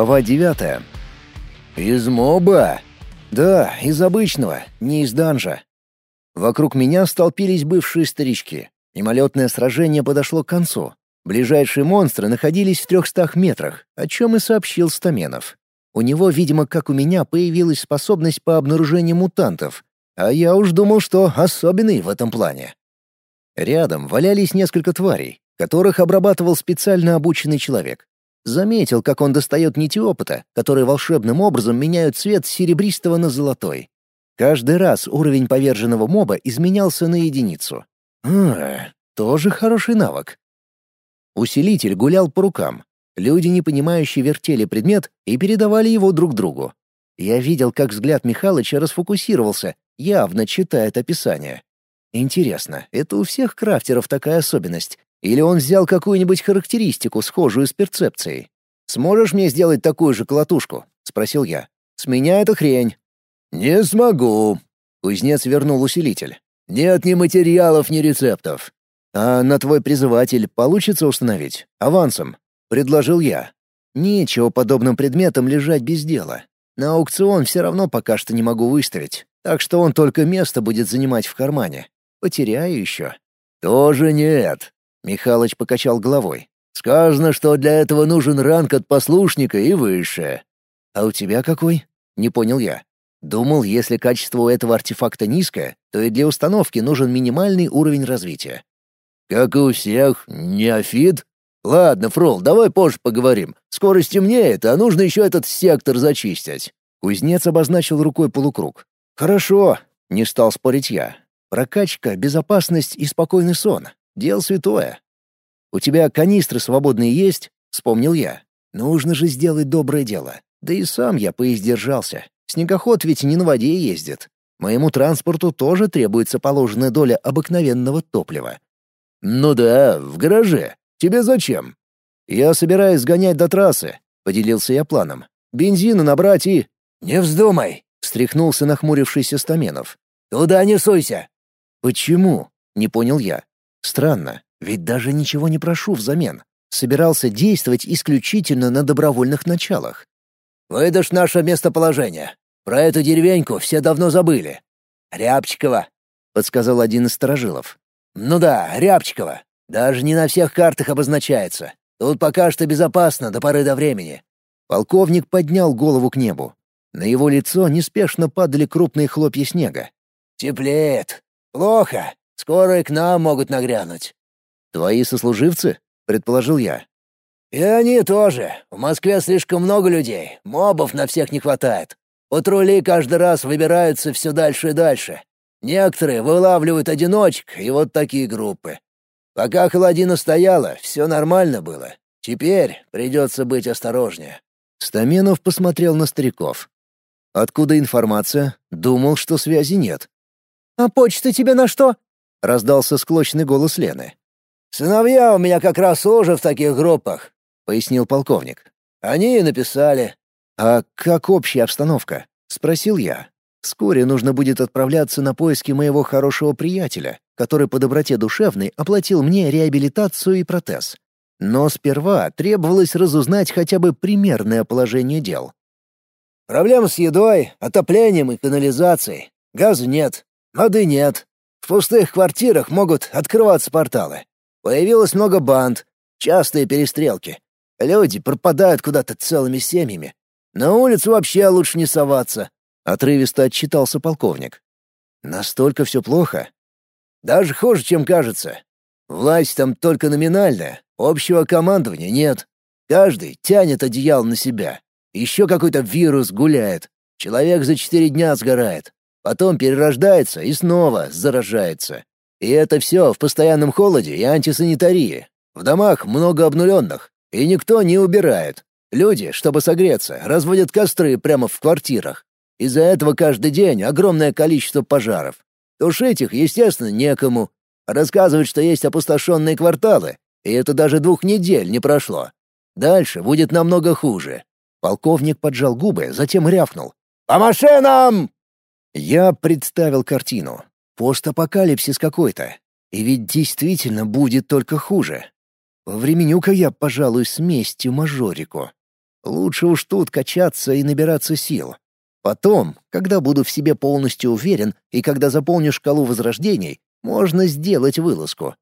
Глава девятая. «Из моба?» «Да, из обычного, не из данжа». Вокруг меня столпились бывшие старички. Мимолетное сражение подошло к концу. Ближайшие монстры находились в трехстах метрах, о чем и сообщил Стаменов. У него, видимо, как у меня, появилась способность по обнаружению мутантов, а я уж думал, что особенный в этом плане. Рядом валялись несколько тварей, которых обрабатывал специально обученный человек. Заметил, как он достает нити опыта, которые волшебным образом меняют цвет серебристого на золотой. Каждый раз уровень поверженного моба изменялся на единицу. А, тоже хороший навык. Усилитель гулял по рукам. Люди, не понимающие, вертели предмет и передавали его друг другу. Я видел, как взгляд Михалыча расфокусировался, явно читает описание. Интересно, это у всех крафтеров такая особенность или он взял какую-нибудь характеристику, схожую с перцепцией? «Сможешь мне сделать такую же колотушку?» — спросил я. «С меня эта хрень». «Не смогу», — кузнец вернул усилитель. «Нет ни материалов, ни рецептов». «А на твой призыватель получится установить? Авансом?» — предложил я. «Нечего подобным предметам лежать без дела. На аукцион все равно пока что не могу выставить, так что он только место будет занимать в кармане. Потеряю еще». «Тоже нет», Михалыч покачал головой. «Сказано, что для этого нужен ранг от послушника и выше». «А у тебя какой?» — не понял я. Думал, если качество у этого артефакта низкое, то и для установки нужен минимальный уровень развития. «Как и у всех, неофит. Ладно, Фрол, давай позже поговорим. Скоро стемнеет, а нужно еще этот сектор зачистить». Кузнец обозначил рукой полукруг. «Хорошо», — не стал спорить я. «Прокачка, безопасность и спокойный сон. Дело святое. У тебя канистры свободные есть? Вспомнил я. Нужно же сделать доброе дело. Да и сам я поиздержался. Снегоход ведь не на воде ездит. Моему транспорту тоже требуется положенная доля обыкновенного топлива. «Ну да, в гараже. Тебе зачем?» «Я собираюсь сгонять до трассы», — поделился я планом. «Бензина набрать и...» «Не вздумай!» — встряхнулся нахмурившийся Стаменов. «Туда не суйся!» «Почему?» — не понял я. Странно, ведь даже ничего не прошу взамен. Собирался действовать исключительно на добровольных началах. «Выдашь наше местоположение. Про эту деревеньку все давно забыли. Рябчикова», — подсказал один из сторожилов. «Ну да, Рябчикова. Даже не на всех картах обозначается. Тут пока что безопасно до поры до времени». Полковник поднял голову к небу. На его лицо неспешно падали крупные хлопья снега. «Теплеет. Плохо. Скоро и к нам могут нагрянуть». «Твои сослуживцы?» — предположил я. «И они тоже. В Москве слишком много людей. Мобов на всех не хватает. Патрули каждый раз выбираются все дальше и дальше. Некоторые вылавливают одиночек и вот такие группы. Пока холодина стояла, все нормально было. Теперь придется быть осторожнее». Стаменов посмотрел на стариков. «Откуда информация? Думал, что связи нет». «А почта тебе на что?» — раздался склочный голос Лены. «Сыновья у меня как раз уже в таких группах», — пояснил полковник. «Они и написали». «А как общая обстановка?» — спросил я. «Вскоре нужно будет отправляться на поиски моего хорошего приятеля, который по доброте душевной оплатил мне реабилитацию и протез. Но сперва требовалось разузнать хотя бы примерное положение дел». «Проблем с едой, отоплением и канализацией. Газа нет, воды нет, в пустых квартирах могут открываться порталы. Появилось много банд, частые перестрелки. Люди пропадают куда-то целыми семьями. На улицу вообще лучше не соваться», — отрывисто отчитался полковник. «Настолько все плохо?» «Даже хуже, чем кажется. Власть там только номинальная, общего командования нет. Каждый тянет одеяло на себя. Еще какой-то вирус гуляет. Человек за четыре дня сгорает. Потом перерождается и снова заражается. И это все в постоянном холоде и антисанитарии. В домах много обнуленных, и никто не убирает. Люди, чтобы согреться, разводят костры прямо в квартирах. Из-за этого каждый день огромное количество пожаров. Тушить их, естественно, некому. Рассказывают, что есть опустошенные кварталы, и это даже двух недель не прошло. Дальше будет намного хуже. Полковник поджал губы, затем рявкнул. «По машинам!» Я представил картину. Постапокалипсис какой-то. И ведь действительно будет только хуже. Временюка я, пожалуй, с местью мажорику. Лучше уж тут качаться и набираться сил. Потом, когда буду в себе полностью уверен и когда заполню шкалу возрождений, можно сделать вылазку.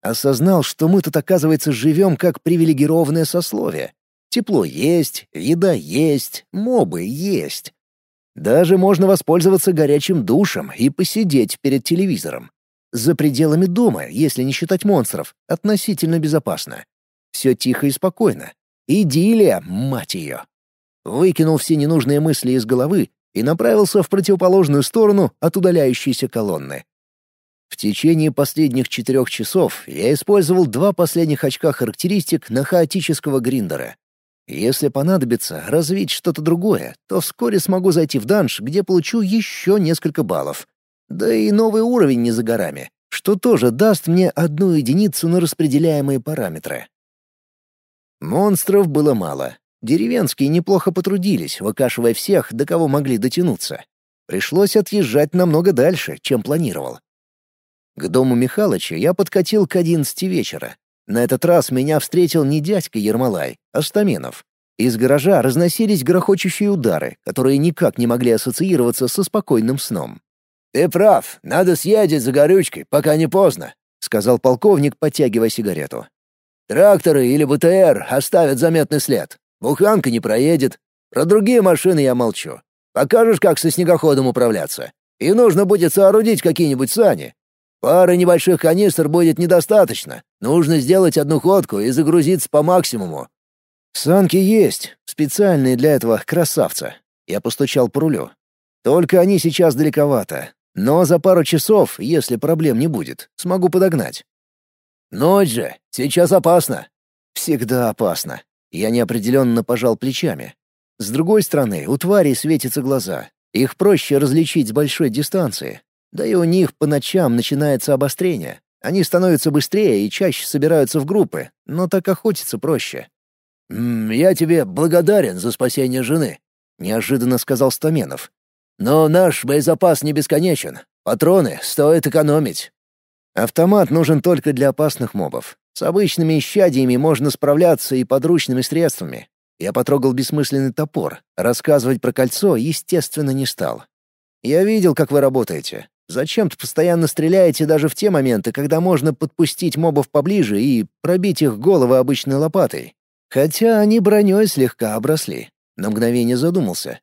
Осознал, что мы тут, оказывается, живем как привилегированное сословие. Тепло есть, еда есть, мобы есть. Даже можно воспользоваться горячим душем и посидеть перед телевизором. За пределами дома, если не считать монстров, относительно безопасно. Все тихо и спокойно. Идиллия, мать ее. Выкинул все ненужные мысли из головы и направился в противоположную сторону от удаляющейся колонны. В течение последних четырех часов я использовал два последних очка характеристик на хаотического гриндера. Если понадобится развить что-то другое, то вскоре смогу зайти в данж, где получу еще несколько баллов. Да и новый уровень не за горами, что тоже даст мне одну единицу на распределяемые параметры. Монстров было мало. Деревенские неплохо потрудились, выкашивая всех, до кого могли дотянуться. Пришлось отъезжать намного дальше, чем планировал. К дому Михалыча я подкатил к одиннадцати вечера, на этот раз меня встретил не дядька Ермолай, а Стаменов. Из гаража разносились грохочущие удары, которые никак не могли ассоциироваться со спокойным сном. «Ты прав, надо съездить за горючкой, пока не поздно», — сказал полковник, подтягивая сигарету. «Тракторы или БТР оставят заметный след. Буханка не проедет. Про другие машины я молчу. Покажешь, как со снегоходом управляться. И нужно будет соорудить какие-нибудь сани. Пары небольших канистр будет недостаточно. Нужно сделать одну ходку и загрузиться по максимуму. Санки есть, специальные для этого красавца. Я постучал по рулю. Только они сейчас далековато. Но за пару часов, если проблем не будет, смогу подогнать. Ночь же, сейчас опасно. Всегда опасно. Я неопределенно пожал плечами. С другой стороны, у тварей светятся глаза. Их проще различить с большой дистанции. Да и у них по ночам начинается обострение. Они становятся быстрее и чаще собираются в группы, но так охотиться проще. «М -м, «Я тебе благодарен за спасение жены», — неожиданно сказал Стаменов. «Но наш боезапас не бесконечен. Патроны стоит экономить». «Автомат нужен только для опасных мобов. С обычными исчадиями можно справляться и подручными средствами. Я потрогал бессмысленный топор. Рассказывать про кольцо, естественно, не стал. Я видел, как вы работаете. Зачем-то постоянно стреляете даже в те моменты, когда можно подпустить мобов поближе и пробить их головы обычной лопатой. Хотя они броней слегка обросли. На мгновение задумался.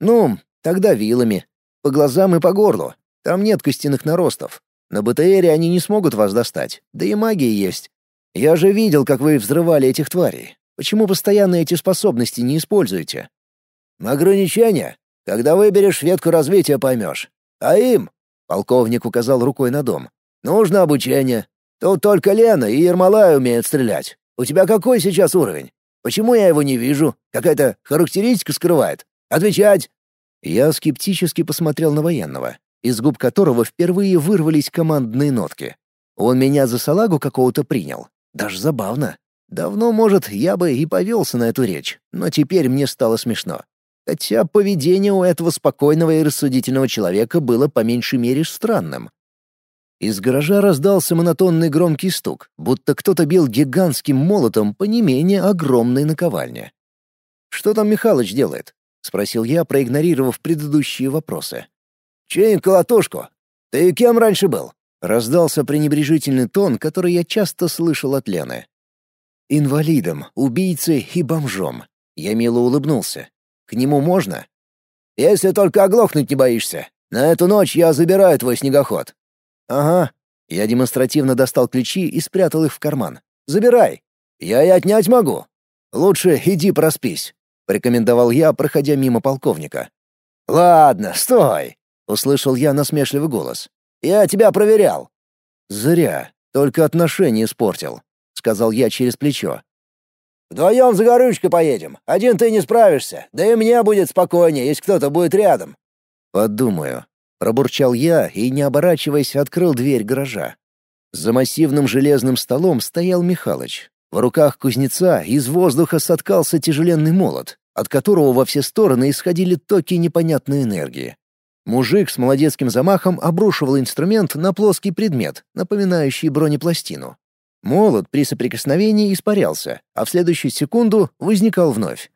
Ну, тогда вилами. По глазам и по горлу. Там нет костяных наростов. На БТРе они не смогут вас достать. Да и магия есть. Я же видел, как вы взрывали этих тварей. Почему постоянно эти способности не используете? Ограничения. Когда выберешь ветку развития, поймешь. А им Полковник указал рукой на дом. «Нужно обучение. Тут только Лена и Ермолай умеют стрелять. У тебя какой сейчас уровень? Почему я его не вижу? Какая-то характеристика скрывает. Отвечать!» Я скептически посмотрел на военного, из губ которого впервые вырвались командные нотки. Он меня за салагу какого-то принял. Даже забавно. Давно, может, я бы и повелся на эту речь, но теперь мне стало смешно. Хотя поведение у этого спокойного и рассудительного человека было по меньшей мере странным. Из гаража раздался монотонный громкий стук, будто кто-то бил гигантским молотом по не менее огромной наковальне. «Что там Михалыч делает?» — спросил я, проигнорировав предыдущие вопросы. «Чей колотушку? Ты кем раньше был?» — раздался пренебрежительный тон, который я часто слышал от Лены. «Инвалидом, убийцей и бомжом». Я мило улыбнулся. К нему можно? Если только оглохнуть не боишься. На эту ночь я забираю твой снегоход. Ага. Я демонстративно достал ключи и спрятал их в карман. Забирай. Я и отнять могу. Лучше иди проспись, порекомендовал я, проходя мимо полковника. Ладно, стой, услышал я насмешливый голос. Я тебя проверял. Зря, только отношения испортил, сказал я через плечо. Вдвоем за горючкой поедем. Один ты не справишься. Да и мне будет спокойнее, если кто-то будет рядом». «Подумаю». Пробурчал я и, не оборачиваясь, открыл дверь гаража. За массивным железным столом стоял Михалыч. В руках кузнеца из воздуха соткался тяжеленный молот, от которого во все стороны исходили токи непонятной энергии. Мужик с молодецким замахом обрушивал инструмент на плоский предмет, напоминающий бронепластину. Молот при соприкосновении испарялся, а в следующую секунду возникал вновь.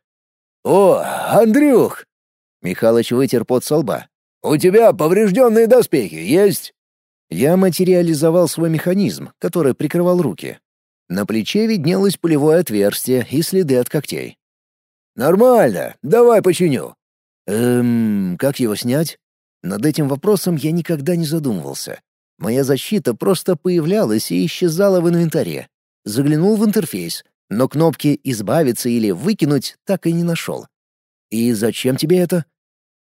«О, Андрюх!» Михалыч вытер пот со лба. «У тебя поврежденные доспехи есть?» Я материализовал свой механизм, который прикрывал руки. На плече виднелось пулевое отверстие и следы от когтей. «Нормально, давай починю». «Эм, как его снять?» Над этим вопросом я никогда не задумывался. Моя защита просто появлялась и исчезала в инвентаре. Заглянул в интерфейс, но кнопки «избавиться» или «выкинуть» так и не нашел. «И зачем тебе это?»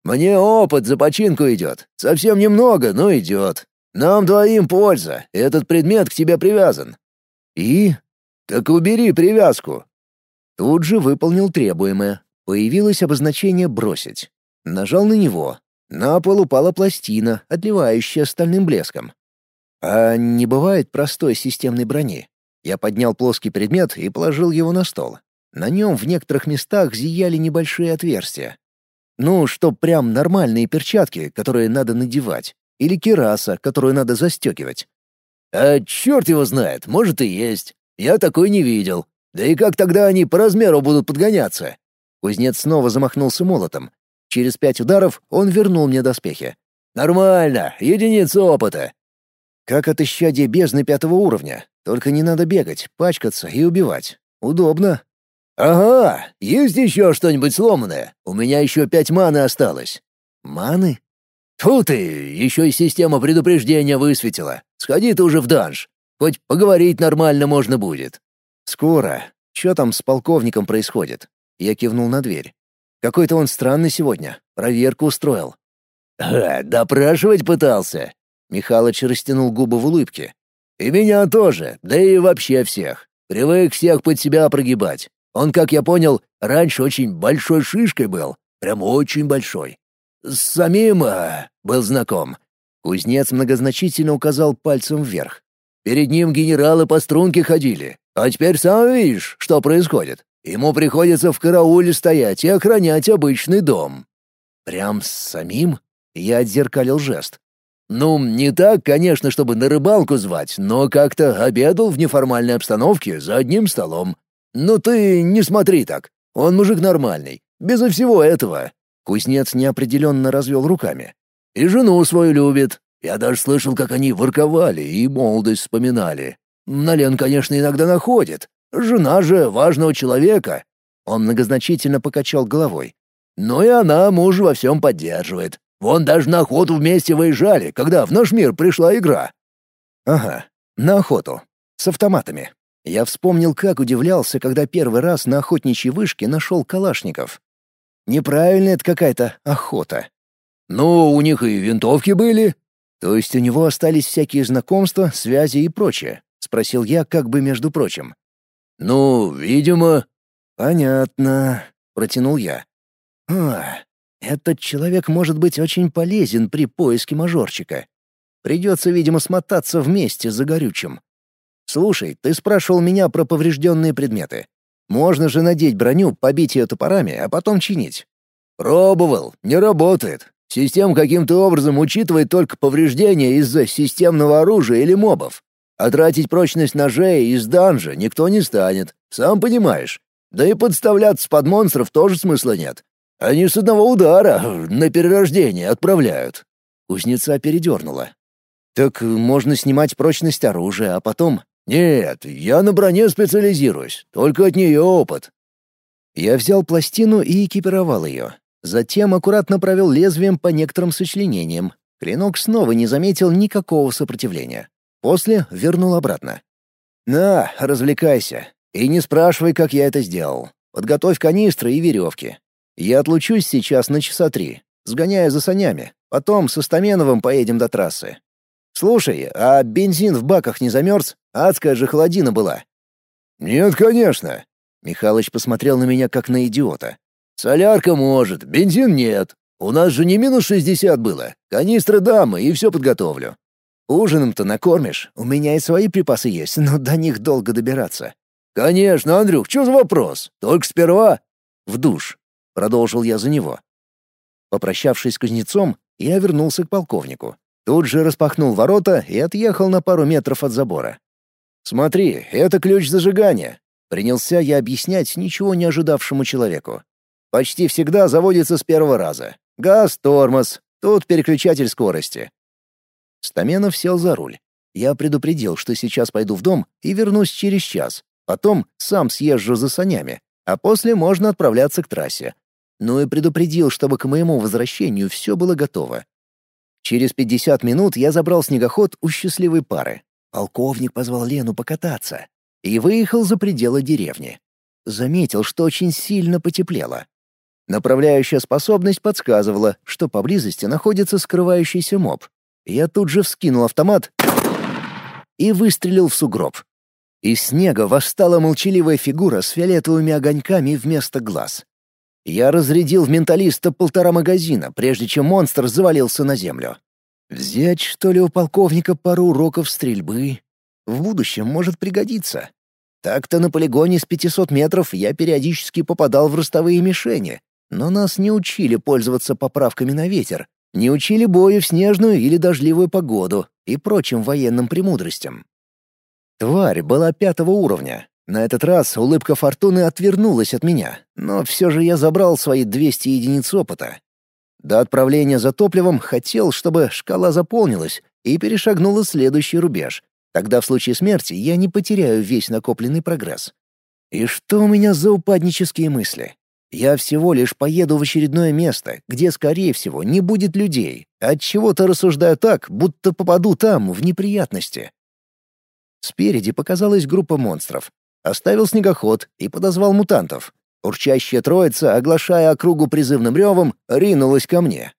«Мне опыт за починку идет. Совсем немного, но идет. Нам двоим польза. Этот предмет к тебе привязан». «И?» «Так убери привязку». Тут же выполнил требуемое. Появилось обозначение «бросить». Нажал на него, на пол упала пластина, отливающая стальным блеском. А не бывает простой системной брони. Я поднял плоский предмет и положил его на стол. На нем в некоторых местах зияли небольшие отверстия. Ну, что прям нормальные перчатки, которые надо надевать. Или кераса, которую надо застегивать. А черт его знает, может и есть. Я такой не видел. Да и как тогда они по размеру будут подгоняться? Кузнец снова замахнулся молотом. Через пять ударов он вернул мне доспехи. «Нормально, единица опыта». Как от исчадия бездны пятого уровня. Только не надо бегать, пачкаться и убивать. Удобно. «Ага, есть еще что-нибудь сломанное? У меня еще пять маны осталось». «Маны?» «Фу ты, еще и система предупреждения высветила. Сходи ты уже в данж. Хоть поговорить нормально можно будет». «Скоро. Что там с полковником происходит?» Я кивнул на дверь. Какой-то он странный сегодня. Проверку устроил. «А, допрашивать пытался?» Михалыч растянул губы в улыбке. «И меня тоже, да и вообще всех. Привык всех под себя прогибать. Он, как я понял, раньше очень большой шишкой был. Прям очень большой. С самим а, был знаком». Кузнец многозначительно указал пальцем вверх. «Перед ним генералы по струнке ходили. А теперь сам видишь, что происходит. Ему приходится в карауле стоять и охранять обычный дом. Прям с самим? Я отзеркалил жест. Ну, не так, конечно, чтобы на рыбалку звать, но как-то обедал в неформальной обстановке за одним столом. Ну ты не смотри так. Он мужик нормальный, безо всего этого. Кузнец неопределенно развел руками. И жену свою любит. Я даже слышал, как они ворковали и молодость вспоминали. Нален, конечно, иногда находит, Жена же важного человека. Он многозначительно покачал головой. Но и она мужа во всем поддерживает. Вон даже на охоту вместе выезжали, когда в наш мир пришла игра. Ага, на охоту. С автоматами. Я вспомнил, как удивлялся, когда первый раз на охотничьей вышке нашел калашников. Неправильная это какая-то охота. Ну, у них и винтовки были. То есть у него остались всякие знакомства, связи и прочее? Спросил я, как бы между прочим. «Ну, видимо...» «Понятно», — протянул я. «А, этот человек может быть очень полезен при поиске мажорчика. Придется, видимо, смотаться вместе за горючим. Слушай, ты спрашивал меня про поврежденные предметы. Можно же надеть броню, побить ее топорами, а потом чинить». «Пробовал, не работает. Система каким-то образом учитывает только повреждения из-за системного оружия или мобов. А тратить прочность ножей из данжа никто не станет, сам понимаешь. Да и подставляться под монстров тоже смысла нет. Они с одного удара на перерождение отправляют». Кузнеца передернула. «Так можно снимать прочность оружия, а потом...» «Нет, я на броне специализируюсь, только от нее опыт». Я взял пластину и экипировал ее. Затем аккуратно провел лезвием по некоторым сочленениям. Клинок снова не заметил никакого сопротивления. После вернул обратно. «На, развлекайся. И не спрашивай, как я это сделал. Подготовь канистры и веревки. Я отлучусь сейчас на часа три, сгоняю за санями. Потом со Стаменовым поедем до трассы. Слушай, а бензин в баках не замерз? Адская же холодина была». «Нет, конечно». Михалыч посмотрел на меня как на идиота. «Солярка может, бензин нет. У нас же не минус шестьдесят было. Канистры дамы и все подготовлю. Ужином-то накормишь. У меня и свои припасы есть, но до них долго добираться. Конечно, Андрюх, что за вопрос? Только сперва в душ, продолжил я за него. Попрощавшись с кузнецом, я вернулся к полковнику. Тут же распахнул ворота и отъехал на пару метров от забора. «Смотри, это ключ зажигания», — принялся я объяснять ничего не ожидавшему человеку. «Почти всегда заводится с первого раза. Газ, тормоз, тут переключатель скорости». Стаменов сел за руль. Я предупредил, что сейчас пойду в дом и вернусь через час. Потом сам съезжу за санями, а после можно отправляться к трассе. Ну и предупредил, чтобы к моему возвращению все было готово. Через 50 минут я забрал снегоход у счастливой пары. Полковник позвал Лену покататься и выехал за пределы деревни. Заметил, что очень сильно потеплело. Направляющая способность подсказывала, что поблизости находится скрывающийся моб. Я тут же вскинул автомат и выстрелил в сугроб. Из снега восстала молчаливая фигура с фиолетовыми огоньками вместо глаз. Я разрядил в менталиста полтора магазина, прежде чем монстр завалился на землю. Взять, что ли, у полковника пару уроков стрельбы? В будущем может пригодиться. Так-то на полигоне с 500 метров я периодически попадал в ростовые мишени, но нас не учили пользоваться поправками на ветер, не учили бою в снежную или дождливую погоду и прочим военным премудростям. Тварь была пятого уровня. На этот раз улыбка фортуны отвернулась от меня, но все же я забрал свои 200 единиц опыта. До отправления за топливом хотел, чтобы шкала заполнилась и перешагнула следующий рубеж. Тогда в случае смерти я не потеряю весь накопленный прогресс. И что у меня за упаднические мысли? Я всего лишь поеду в очередное место, где, скорее всего, не будет людей. От чего то рассуждаю так, будто попаду там, в неприятности. Спереди показалась группа монстров. Оставил снегоход и подозвал мутантов. Урчащая троица, оглашая округу призывным ревом, ринулась ко мне.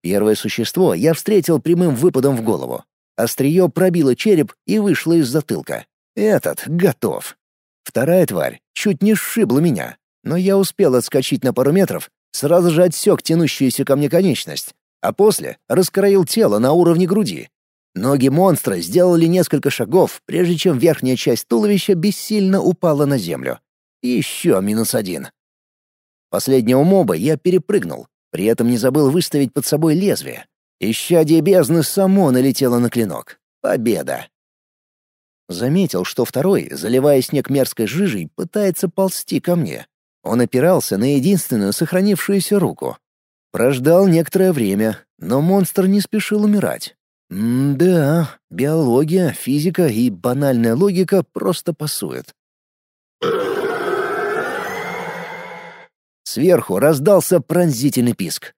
Первое существо я встретил прямым выпадом в голову. Острие пробило череп и вышло из затылка. Этот готов. Вторая тварь чуть не сшибла меня, но я успел отскочить на пару метров, сразу же отсек тянущуюся ко мне конечность, а после раскроил тело на уровне груди, Ноги монстра сделали несколько шагов, прежде чем верхняя часть туловища бессильно упала на землю. Еще минус один. Последнего моба я перепрыгнул, при этом не забыл выставить под собой лезвие. Исчадие бездны само налетело на клинок. Победа! Заметил, что второй, заливая снег мерзкой жижей, пытается ползти ко мне. Он опирался на единственную сохранившуюся руку. Прождал некоторое время, но монстр не спешил умирать. М-да, биология, физика и банальная логика просто пасуют. Сверху раздался пронзительный писк.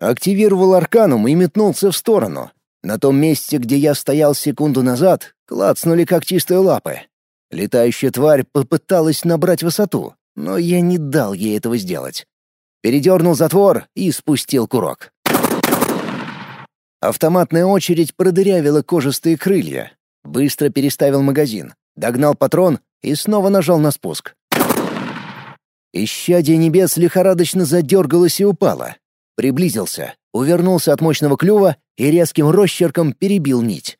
Активировал арканум и метнулся в сторону. На том месте, где я стоял секунду назад, клацнули как чистые лапы. Летающая тварь попыталась набрать высоту, но я не дал ей этого сделать. Передернул затвор и спустил курок. Автоматная очередь продырявила кожистые крылья. Быстро переставил магазин, догнал патрон и снова нажал на спуск. Исчадие небес лихорадочно задергалось и упало. Приблизился, увернулся от мощного клюва и резким росчерком перебил нить.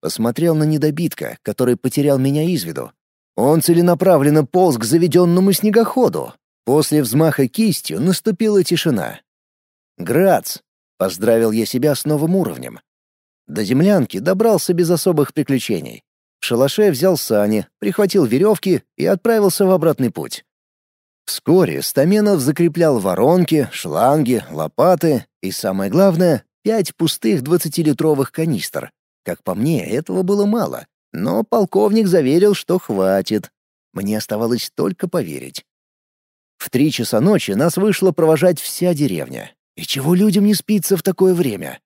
Посмотрел на недобитка, который потерял меня из виду. Он целенаправленно полз к заведенному снегоходу. После взмаха кистью наступила тишина. Грац, Поздравил я себя с новым уровнем. До землянки добрался без особых приключений. В шалаше взял сани, прихватил веревки и отправился в обратный путь. Вскоре Стаменов закреплял воронки, шланги, лопаты и, самое главное, пять пустых двадцатилитровых канистр. Как по мне, этого было мало, но полковник заверил, что хватит. Мне оставалось только поверить. В три часа ночи нас вышла провожать вся деревня. И чего людям не спится в такое время?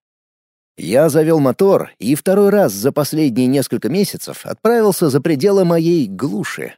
Я завел мотор и второй раз за последние несколько месяцев отправился за пределы моей глуши.